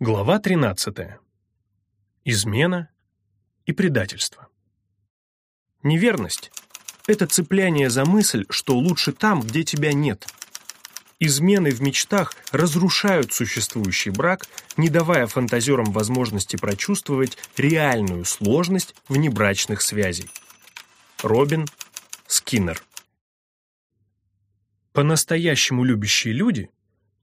Глава 13. Измена и предательство. Неверность — это цепляние за мысль, что лучше там, где тебя нет. Измены в мечтах разрушают существующий брак, не давая фантазерам возможности прочувствовать реальную сложность внебрачных связей. Робин Скиннер. По-настоящему любящие люди —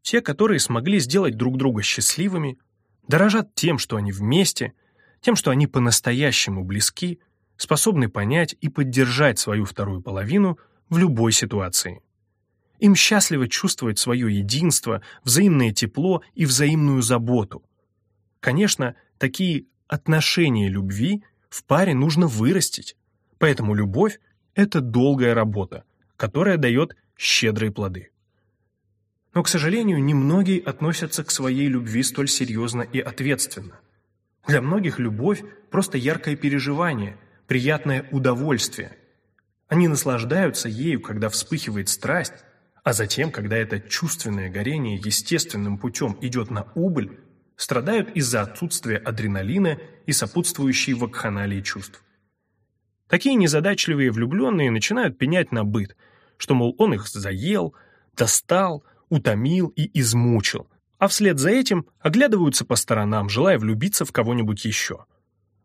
те, которые смогли сделать друг друга счастливыми, дорожат тем, что они вместе, тем, что они по-настоящему близки, способны понять и поддержать свою вторую половину в любой ситуации. Им счастливо чувствовать свое единство, взаимное тепло и взаимную заботу. Конечно, такие отношения любви в паре нужно вырастить, поэтому любовь — это долгая работа, которая дает щедрые плоды. Но, к сожалению, немногие относятся к своей любви столь серьезно и ответственно. Для многих любовь – просто яркое переживание, приятное удовольствие. Они наслаждаются ею, когда вспыхивает страсть, а затем, когда это чувственное горение естественным путем идет на убыль, страдают из-за отсутствия адреналина и сопутствующей вакханалии чувств. Такие незадачливые влюбленные начинают пенять на быт, что, мол, он их заел, достал – утомил и измучил, а вслед за этим оглядываются по сторонам, желая влюбиться в кого-нибудь еще.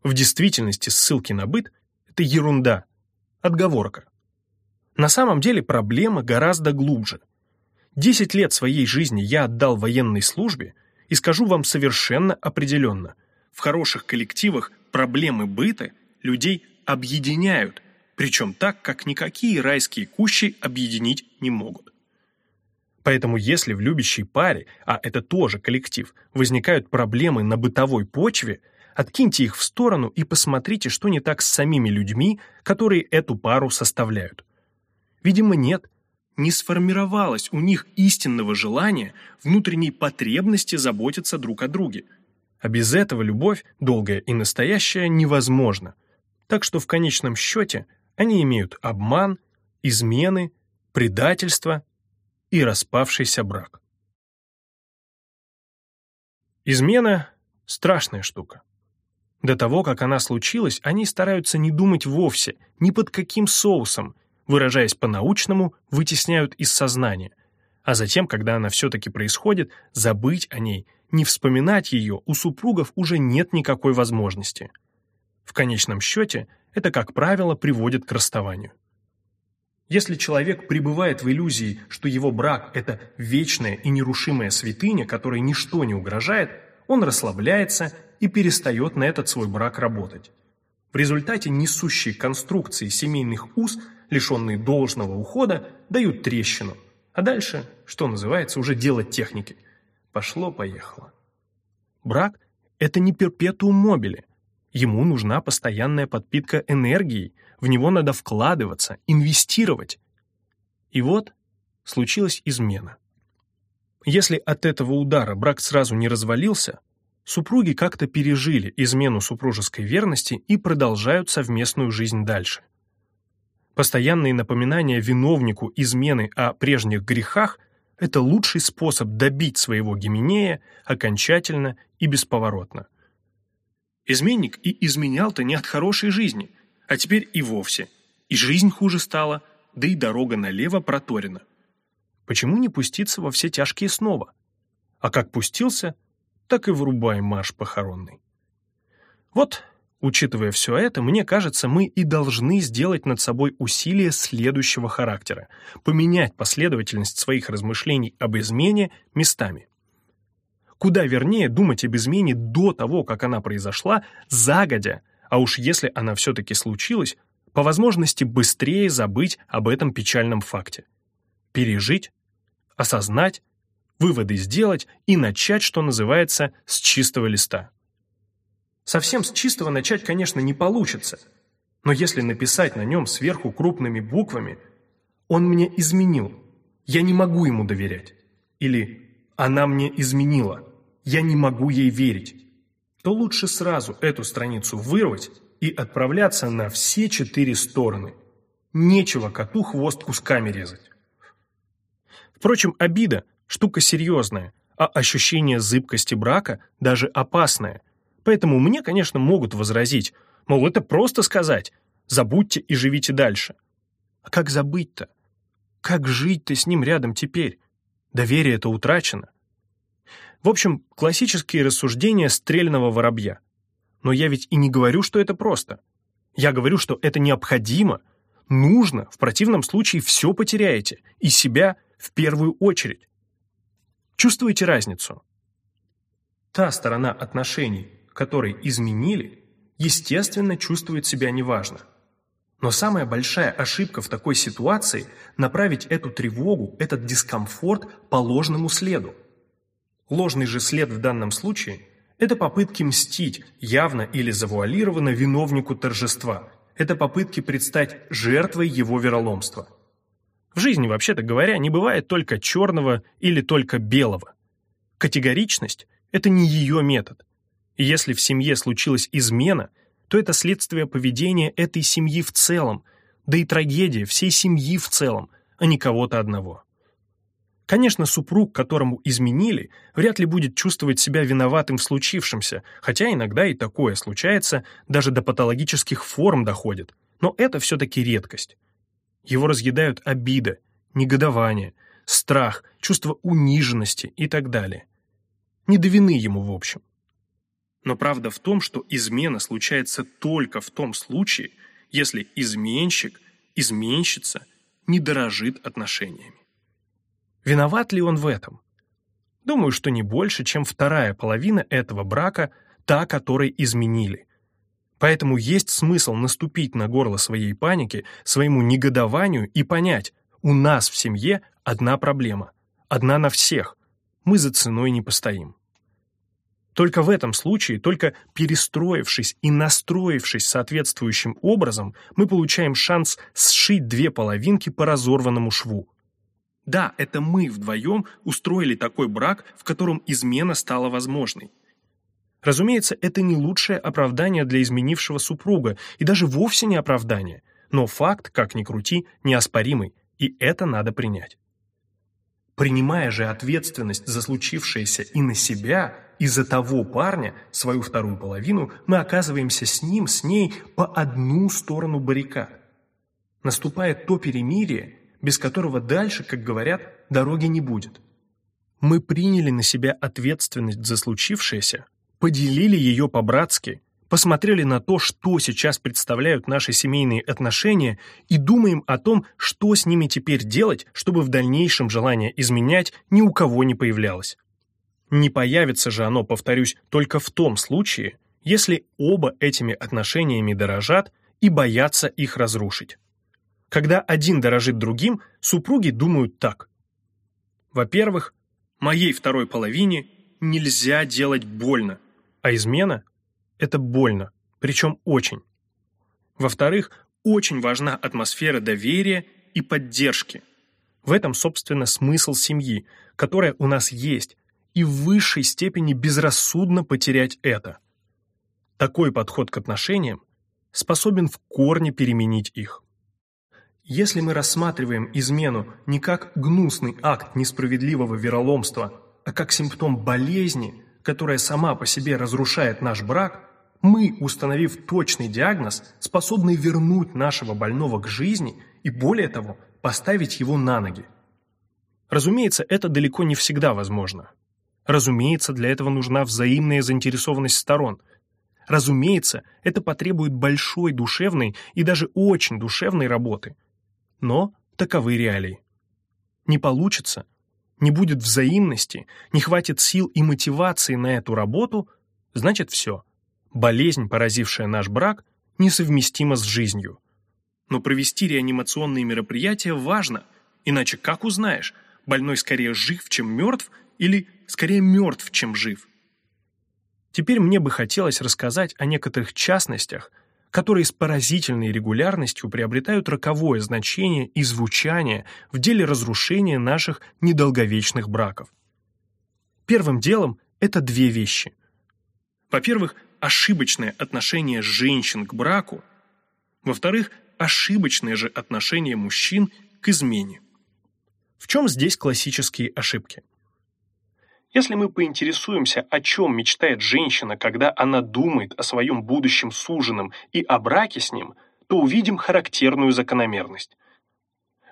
В действительности ссылки на быт — это ерунда, отговорка. На самом деле проблема гораздо глубже. Десять лет своей жизни я отдал военной службе и скажу вам совершенно определенно, в хороших коллективах проблемы быта людей объединяют, причем так, как никакие райские кущи объединить не могут. Поэтому если в любящей паре, а это тоже коллектив, возникают проблемы на бытовой почве, откиньте их в сторону и посмотрите, что не так с самими людьми, которые эту пару составляют. Видимо, нет. Не сформировалось у них истинного желания, внутренней потребности заботиться друг о друге. А без этого любовь, долгая и настоящая, невозможна. Так что в конечном счете они имеют обман, измены, предательство и распавшийся брак. Измена — страшная штука. До того, как она случилась, они стараются не думать вовсе, ни под каким соусом, выражаясь по-научному, вытесняют из сознания, а затем, когда она все-таки происходит, забыть о ней, не вспоминать ее у супругов уже нет никакой возможности. В конечном счете, это, как правило, приводит к расставанию. Если человек пребывает в иллюзии, что его брак – это вечная и нерушимая святыня, которой ничто не угрожает, он расслабляется и перестает на этот свой брак работать. В результате несущие конструкции семейных уз, лишенные должного ухода, дают трещину. А дальше, что называется, уже дело техники. Пошло-поехало. Брак – это не перпетуум мобили. Ему нужна постоянная подпитка энергией, в него надо вкладываться, инвестировать. И вот случилась измена. Если от этого удара брак сразу не развалился, супруги как-то пережили измену супружеской верности и продолжают совместную жизнь дальше. Постоянные напоминания виновнику измены о прежних грехах – это лучший способ добить своего гименея окончательно и бесповоротно. Изменник и изменял-то не от хорошей жизни, а теперь и вовсе. И жизнь хуже стала, да и дорога налево проторена. Почему не пуститься во все тяжкие снова? А как пустился, так и врубай марш похоронный. Вот, учитывая все это, мне кажется, мы и должны сделать над собой усилие следующего характера, поменять последовательность своих размышлений об измене местами. Куда вернее думать об измене до того, как она произошла, загодя, а уж если она все-таки случилась, по возможности быстрее забыть об этом печальном факте. Пережить, осознать, выводы сделать и начать, что называется, с чистого листа. Совсем с чистого начать, конечно, не получится, но если написать на нем сверху крупными буквами «Он мне изменил, я не могу ему доверять» или «Она мне изменила, я не могу ей верить, то лучше сразу эту страницу вырвать и отправляться на все четыре стороны. Нечего коту хвост кусками резать. Впрочем, обида – штука серьезная, а ощущение зыбкости брака даже опасное. Поэтому мне, конечно, могут возразить, мол, это просто сказать, забудьте и живите дальше. А как забыть-то? Как жить-то с ним рядом теперь? Доверие-то утрачено. В общем, классические рассуждения стрельного воробья. Но я ведь и не говорю, что это просто. Я говорю, что это необходимо, нужно, в противном случае все потеряете, и себя в первую очередь. Чувствуете разницу? Та сторона отношений, которой изменили, естественно, чувствует себя неважно. Но самая большая ошибка в такой ситуации – направить эту тревогу, этот дискомфорт по ложному следу. Ложный же след в данном случае – это попытки мстить явно или завуалированно виновнику торжества. Это попытки предстать жертвой его вероломства. В жизни, вообще-то говоря, не бывает только черного или только белого. Категоричность – это не ее метод. Если в семье случилась измена – то это следствие поведения этой семьи в целом, да и трагедия всей семьи в целом, а не кого-то одного. Конечно, супруг, которому изменили, вряд ли будет чувствовать себя виноватым в случившемся, хотя иногда и такое случается, даже до патологических форм доходит, но это все-таки редкость. Его разъедают обида, негодование, страх, чувство униженности и так далее. Не до вины ему в общем. Но правда в том, что измена случается только в том случае, если изменщик, изменщица не дорожит отношениями. Виноват ли он в этом? Думаю, что не больше, чем вторая половина этого брака, та, которой изменили. Поэтому есть смысл наступить на горло своей паники, своему негодованию и понять, у нас в семье одна проблема, одна на всех, мы за ценой не постоим. Только в этом случае, только перестроившись и настроившись соответствующим образом, мы получаем шанс сшить две половинки по разорванному шву. Да, это мы вдвоем устроили такой брак, в котором измена стала возможной. Разумеется, это не лучшее оправдание для изменившего супруга, и даже вовсе не оправдание, но факт, как ни крути, неоспоримый, и это надо принять. Принимая же ответственность за случившееся и на себя – из-за того парня, свою вторую половину, мы оказываемся с ним, с ней по одну сторону баррикад. Наступает то перемирие, без которого дальше, как говорят, дороги не будет. Мы приняли на себя ответственность за случившееся, поделили ее по-братски, посмотрели на то, что сейчас представляют наши семейные отношения и думаем о том, что с ними теперь делать, чтобы в дальнейшем желание изменять ни у кого не появлялось. Не появится же оно, повторюсь, только в том случае, если оба этими отношениями дорожат и боятся их разрушить. Когда один дорожит другим, супруги думают так. Во-первых, моей второй половине нельзя делать больно, а измена – это больно, причем очень. Во-вторых, очень важна атмосфера доверия и поддержки. В этом, собственно, смысл семьи, которая у нас есть, и в высшей степени безрассудно потерять это. Такой подход к отношениям способен в корне переменить их. Если мы рассматриваем измену не как гнусный акт несправедливого вероломства, а как симптом болезни, которая сама по себе разрушает наш брак, мы, установив точный диагноз, способны вернуть нашего больного к жизни и, более того, поставить его на ноги. Разумеется, это далеко не всегда возможно. Разумеется, для этого нужна взаимная заинтересованность сторон. Разумеется, это потребует большой душевной и даже очень душевной работы. Но таковы реалии. Не получится, не будет взаимности, не хватит сил и мотивации на эту работу, значит все. Болезнь, поразившая наш брак, несовместима с жизнью. Но провести реанимационные мероприятия важно, иначе как узнаешь, больной скорее жив, чем мертв, или скорее мертв, чем жив. Теперь мне бы хотелось рассказать о некоторых частностях, которые с поразительной регулярностью приобретают роковое значение и звучание в деле разрушения наших недолговечных браков. Первым делом это две вещи. Во-первых, ошибочное отношение женщин к браку. Во-вторых, ошибочное же отношение мужчин к измене. В чем здесь классические ошибки? Если мы поинтересуемся, о чем мечтает женщина, когда она думает о своем будущем суженом и о браке с ним, то увидим характерную закономерность.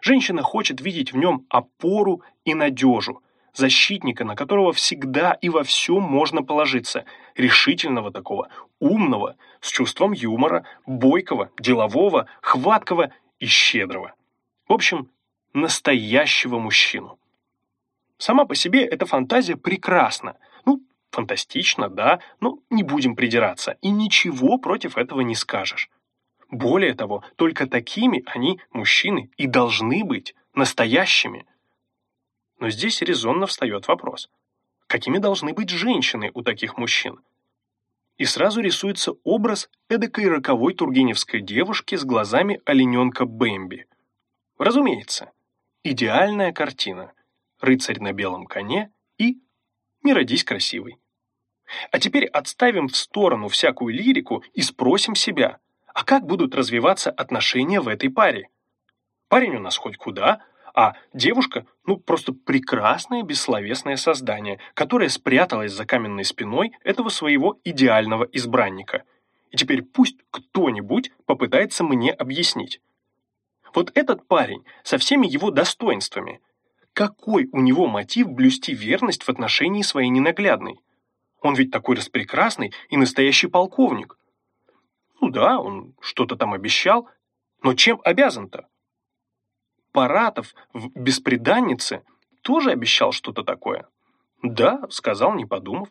Женщина хочет видеть в нем опору и надежу, защитника, на которого всегда и во всем можно положиться, решительного такого, умного, с чувством юмора, бойкого, делового, хваткого и щедрого. В общем, настоящего мужчину. Сама по себе эта фантазия прекрасна. Ну, фантастично, да, но не будем придираться, и ничего против этого не скажешь. Более того, только такими они, мужчины, и должны быть, настоящими. Но здесь резонно встает вопрос. Какими должны быть женщины у таких мужчин? И сразу рисуется образ эдакой роковой тургеневской девушки с глазами олененка Бэмби. Разумеется, идеальная картина. Рыцарь на белом коне и «Не родись красивой». А теперь отставим в сторону всякую лирику и спросим себя, а как будут развиваться отношения в этой паре? Парень у нас хоть куда, а девушка, ну, просто прекрасное бессловесное создание, которое спряталось за каменной спиной этого своего идеального избранника. И теперь пусть кто-нибудь попытается мне объяснить. Вот этот парень со всеми его достоинствами, какой у него мотив блюсти верность в отношении своей ненаглядной? Он ведь такой распрекрасный и настоящий полковник. Ну да, он что-то там обещал, но чем обязан-то? Паратов в «Беспреданнице» тоже обещал что-то такое. Да, сказал, не подумав.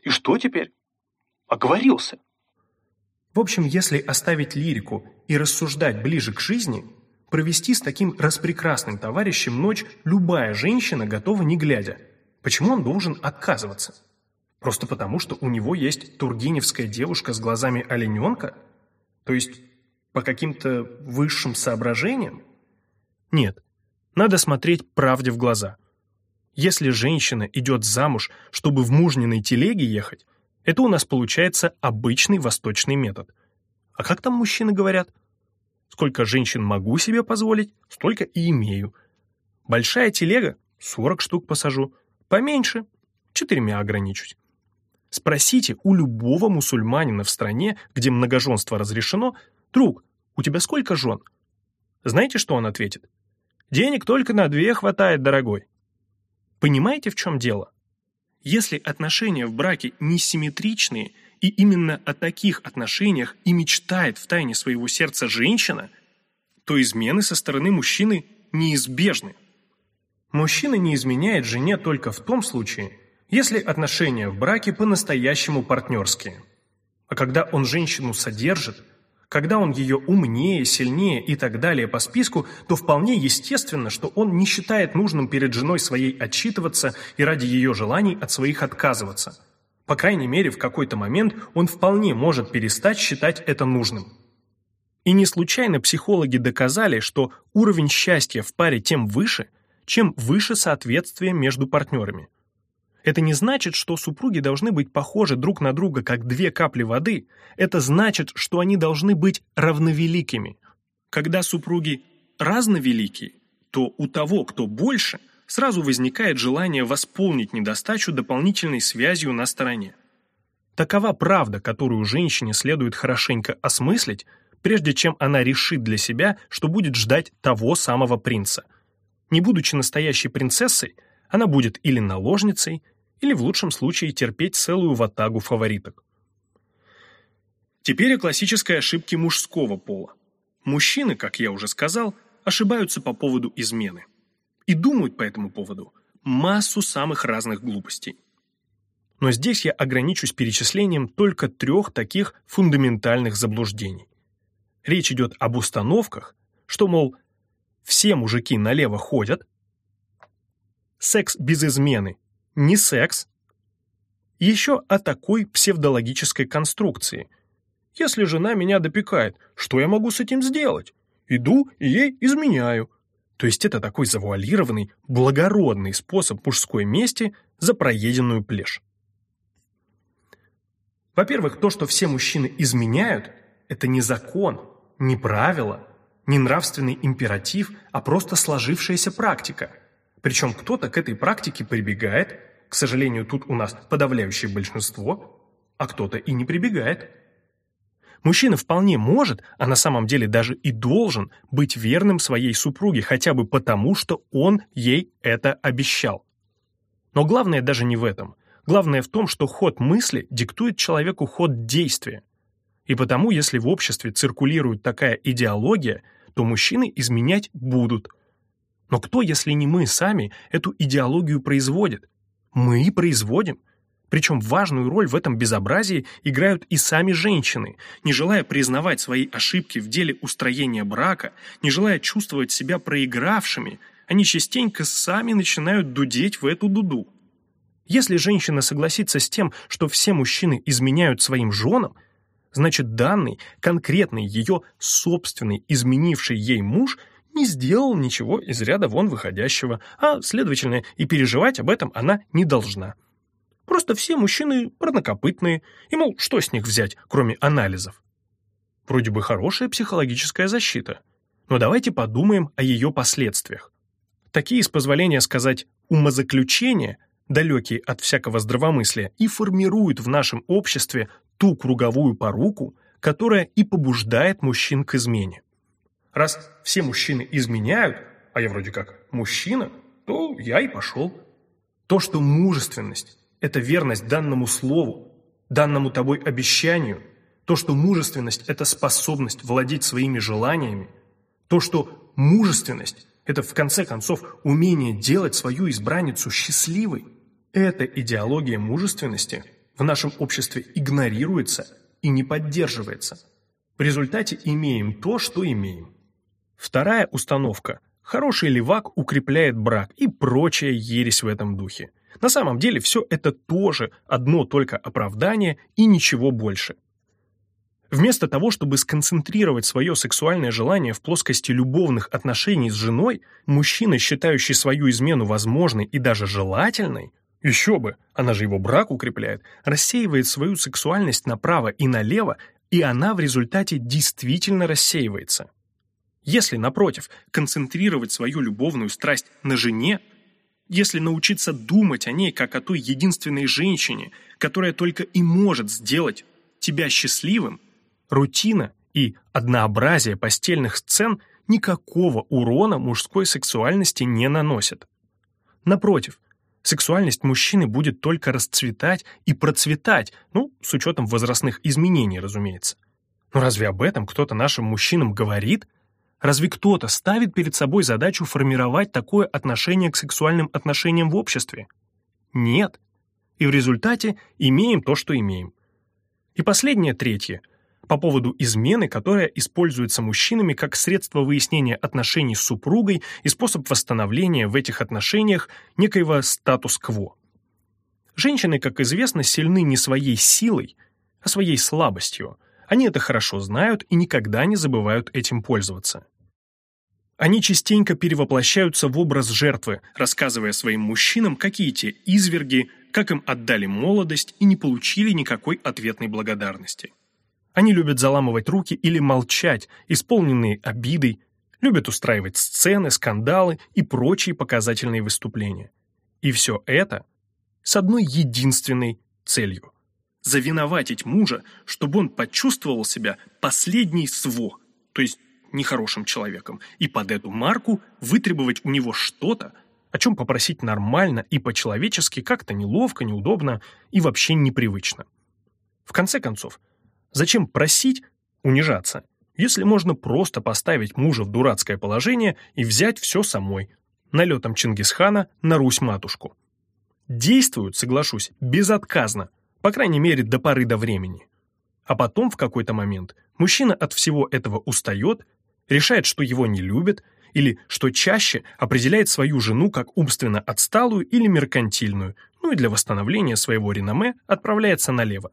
И что теперь? Оговорился. В общем, если оставить лирику и рассуждать ближе к жизни, провести с таким распрекрасным товарищем ночь любая женщина готова не глядя. Почему он должен отказываться? Просто потому, что у него есть тургеневская девушка с глазами олененка? То есть по каким-то высшим соображениям? Нет, надо смотреть правде в глаза. Если женщина идет замуж, чтобы в мужниной телеге ехать, это у нас получается обычный восточный метод. А как там мужчины говорят? Сколько женщин могу себе позволить, столько и имею. Большая телега — 40 штук посажу. Поменьше — четырьмя ограничусь. Спросите у любого мусульманина в стране, где многоженство разрешено, «Друг, у тебя сколько жен?» Знаете, что он ответит? Денег только на две хватает, дорогой. Понимаете, в чем дело? Если отношения в браке несимметричные, и именно о таких отношениях и мечтает в тайне своего сердца женщина, то измены со стороны мужчины неизбежны. Мужчина не изменяет жене только в том случае, если отношения в браке по-настоящему партнерские. А когда он женщину содержит, когда он ее умнее, сильнее и так далее по списку, то вполне естественно, что он не считает нужным перед женой своей отчитываться и ради ее желаний от своих отказываться. По крайней мере, в какой-то момент он вполне может перестать считать это нужным. И не случайно психологи доказали, что уровень счастья в паре тем выше, чем выше соответствие между партнерами. Это не значит, что супруги должны быть похожи друг на друга, как две капли воды. Это значит, что они должны быть равновеликими. Когда супруги разновелики, то у того, кто больше, сразу возникает желание восполнить недостачу дополнительной связью на стороне. Такова правда, которую женщине следует хорошенько осмыслить, прежде чем она решит для себя, что будет ждать того самого принца. Не будучи настоящей принцессой, она будет или наложницей, или в лучшем случае терпеть целую ватагу фавориток. Теперь о классической ошибке мужского пола. Мужчины, как я уже сказал, ошибаются по поводу измены. И думают по этому поводу массу самых разных глупостей. Но здесь я ограничусь перечислением только трех таких фундаментальных заблуждений. Речь идет об установках, что, мол, все мужики налево ходят, секс без измены не секс. Еще о такой псевдологической конструкции. Если жена меня допекает, что я могу с этим сделать? Иду и ей изменяю. То есть это такой завуалированный, благородный способ мужской мести за проеденную плешь. Во-первых, то, что все мужчины изменяют, это не закон, не правило, не нравственный императив, а просто сложившаяся практика – причем кто-то к этой практике прибегает, К сожалению, тут у нас подавляющее большинство, а кто-то и не прибегает. Мужчина вполне может, а на самом деле даже и должен, быть верным своей супруге хотя бы потому, что он ей это обещал. Но главное даже не в этом. Главное в том, что ход мысли диктует человеку ход действия. И потому, если в обществе циркулирует такая идеология, то мужчины изменять будут. Но кто, если не мы сами, эту идеологию производит? Мы производим. Причем важную роль в этом безобразии играют и сами женщины, не желая признавать свои ошибки в деле устроения брака, не желая чувствовать себя проигравшими, они частенько сами начинают дудеть в эту дуду. Если женщина согласится с тем, что все мужчины изменяют своим женам, значит данный, конкретный ее собственный изменивший ей муж не сделал ничего из ряда вон выходящего, а, следовательно, и переживать об этом она не должна. Просто все мужчины парнокопытные, и, мол, что с них взять, кроме анализов? Вроде бы хорошая психологическая защита, но давайте подумаем о ее последствиях. Такие, с позволения сказать, умозаключения, далекие от всякого здравомыслия, и формируют в нашем обществе ту круговую поруку, которая и побуждает мужчин к измене. Раз все мужчины изменяют, а я вроде как мужчина, то я и пошел. То, что мужественность это верность данному слову, данному тобой обещанию, то, что мужественность – это способность владеть своими желаниями, то, что мужественность – это, в конце концов, умение делать свою избранницу счастливой. Эта идеология мужественности в нашем обществе игнорируется и не поддерживается. В результате имеем то, что имеем. Вторая установка – хороший левак укрепляет брак и прочая ересь в этом духе – на самом деле все это тоже одно только оправдание и ничего больше. Вместо того, чтобы сконцентрировать свое сексуальное желание в плоскости любовных отношений с женой, мужчина, считающий свою измену возможной и даже желательной, еще бы, она же его брак укрепляет, рассеивает свою сексуальность направо и налево, и она в результате действительно рассеивается. Если, напротив, концентрировать свою любовную страсть на жене, если научиться думать о ней как о той единственной женщине, которая только и может сделать тебя счастливым, рутина и однообразие постельных сцен никакого урона мужской сексуальности не наносят. Напротив, сексуальность мужчины будет только расцветать и процветать, ну, с учетом возрастных изменений, разумеется. Но разве об этом кто-то нашим мужчинам говорит – Разве кто-то ставит перед собой задачу формировать такое отношение к сексуальным отношениям в обществе? Нет. И в результате имеем то, что имеем. И последнее, третье, по поводу измены, которая используется мужчинами как средство выяснения отношений с супругой и способ восстановления в этих отношениях некоего статус-кво. Женщины, как известно, сильны не своей силой, а своей слабостью. Они это хорошо знают и никогда не забывают этим пользоваться. Они частенько перевоплощаются в образ жертвы, рассказывая своим мужчинам, какие те изверги, как им отдали молодость и не получили никакой ответной благодарности. Они любят заламывать руки или молчать, исполненные обидой, любят устраивать сцены, скандалы и прочие показательные выступления. И все это с одной единственной целью – завиноватить мужа, чтобы он почувствовал себя последней сво, то есть нехорошим человеком, и под эту марку вытребовать у него что-то, о чем попросить нормально и по-человечески как-то неловко, неудобно и вообще непривычно. В конце концов, зачем просить унижаться, если можно просто поставить мужа в дурацкое положение и взять все самой, налетом Чингисхана на Русь-матушку? Действуют, соглашусь, безотказно, по крайней мере до поры до времени. А потом, в какой-то момент, мужчина от всего этого устает решает, что его не любят, или, что чаще, определяет свою жену как умственно отсталую или меркантильную, ну и для восстановления своего реноме отправляется налево.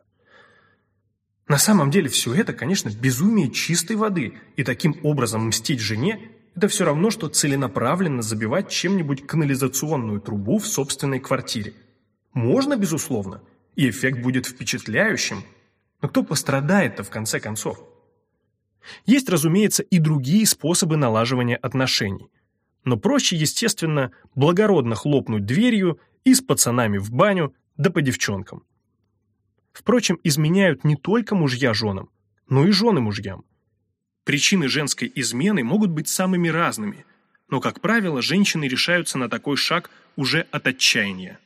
На самом деле все это, конечно, безумие чистой воды, и таким образом мстить жене – это все равно, что целенаправленно забивать чем-нибудь канализационную трубу в собственной квартире. Можно, безусловно, и эффект будет впечатляющим, но кто пострадает-то в конце концов? Есть, разумеется, и другие способы налаживания отношений. Но проще, естественно, благородно хлопнуть дверью и с пацанами в баню, да по девчонкам. Впрочем, изменяют не только мужья женам, но и жены мужьям. Причины женской измены могут быть самыми разными, но, как правило, женщины решаются на такой шаг уже от отчаяния.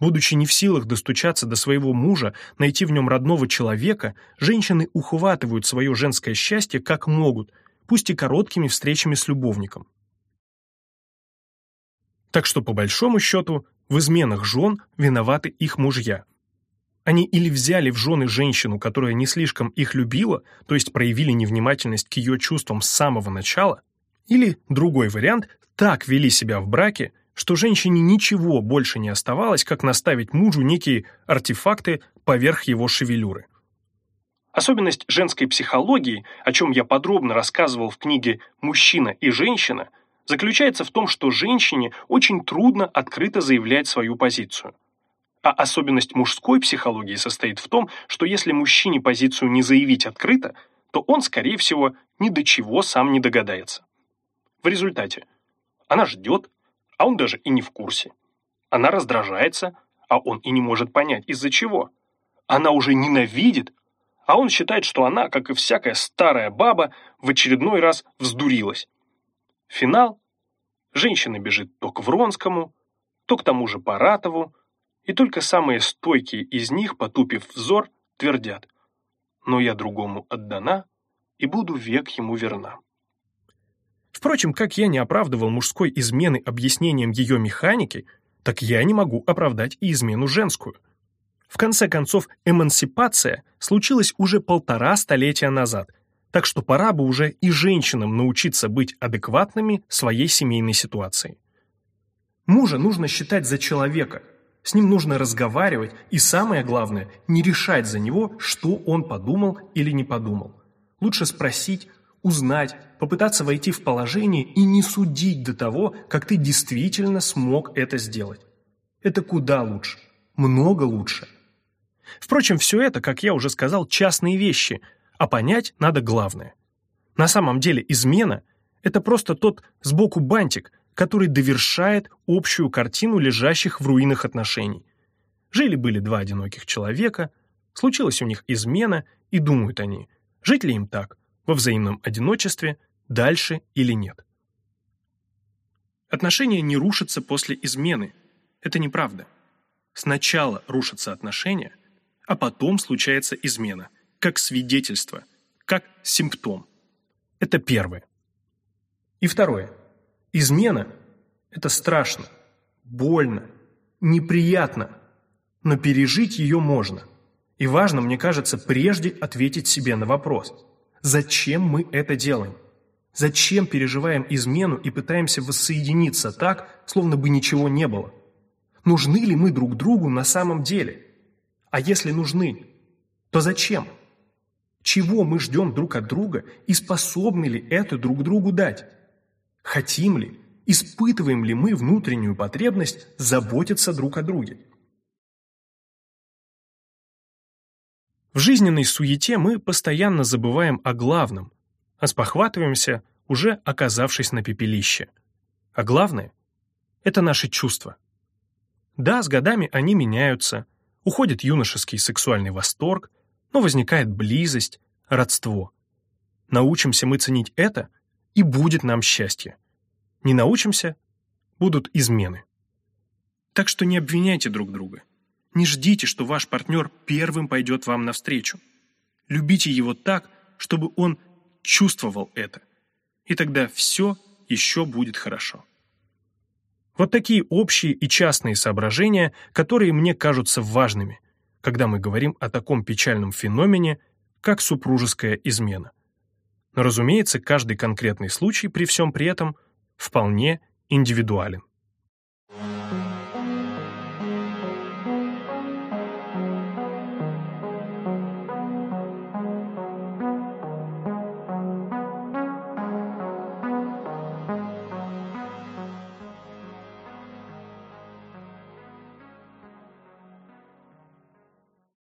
Будучи не в силах достучаться до своего мужа, найти в нем родного человека, женщины ухватывают свое женское счастье как могут, пусть и короткими встречами с любовником. Так что, по большому счету, в изменах жен виноваты их мужья. Они или взяли в жены женщину, которая не слишком их любила, то есть проявили невнимательность к ее чувствам с самого начала, или, другой вариант, так вели себя в браке, что женщине ничего больше не оставалось, как наставить мужу некие артефакты поверх его шевелюры. Особенность женской психологии, о чем я подробно рассказывал в книге «Мужчина и женщина», заключается в том, что женщине очень трудно открыто заявлять свою позицию. А особенность мужской психологии состоит в том, что если мужчине позицию не заявить открыто, то он, скорее всего, ни до чего сам не догадается. В результате она ждет, а он даже и не в курсе. Она раздражается, а он и не может понять, из-за чего. Она уже ненавидит, а он считает, что она, как и всякая старая баба, в очередной раз вздурилась. Финал. Женщина бежит то к Вронскому, то к тому же Паратову, и только самые стойкие из них, потупив взор, твердят «Но я другому отдана и буду век ему верна». Впрочем, как я не оправдывал мужской измены объяснением ее механики, так я не могу оправдать и измену женскую. В конце концов, эмансипация случилась уже полтора столетия назад, так что пора бы уже и женщинам научиться быть адекватными своей семейной ситуации. Мужа нужно считать за человека, с ним нужно разговаривать и, самое главное, не решать за него, что он подумал или не подумал. Лучше спросить, узнать, попытаться войти в положение и не судить до того, как ты действительно смог это сделать. Это куда лучше, много лучше. Впрочем, все это, как я уже сказал, частные вещи, а понять надо главное. На самом деле измена – это просто тот сбоку бантик, который довершает общую картину лежащих в руинах отношений. Жили-были два одиноких человека, случилась у них измена, и думают они, жить ли им так, во взаимном одиночестве, дальше или нет. Отношения не рушатся после измены. Это неправда. Сначала рушатся отношения, а потом случается измена, как свидетельство, как симптом. Это первое. И второе. Измена – это страшно, больно, неприятно, но пережить ее можно. И важно, мне кажется, прежде ответить себе на вопрос – Зачем мы это делаем? Зачем переживаем измену и пытаемся воссоединиться так, словно бы ничего не было? Нужны ли мы друг другу на самом деле? А если нужны, то зачем? Чего мы ждем друг от друга и способны ли это друг другу дать? Хотим ли, испытываем ли мы внутреннюю потребность заботиться друг о друге? В жизненной суете мы постоянно забываем о главном, а спохватываемся, уже оказавшись на пепелище. А главное — это наши чувства. Да, с годами они меняются, уходит юношеский сексуальный восторг, но возникает близость, родство. Научимся мы ценить это, и будет нам счастье. Не научимся — будут измены. Так что не обвиняйте друг друга. Не ждите, что ваш партнер первым пойдет вам навстречу. Любите его так, чтобы он чувствовал это. И тогда все еще будет хорошо. Вот такие общие и частные соображения, которые мне кажутся важными, когда мы говорим о таком печальном феномене, как супружеская измена. Но, разумеется, каждый конкретный случай при всем при этом вполне индивидуален.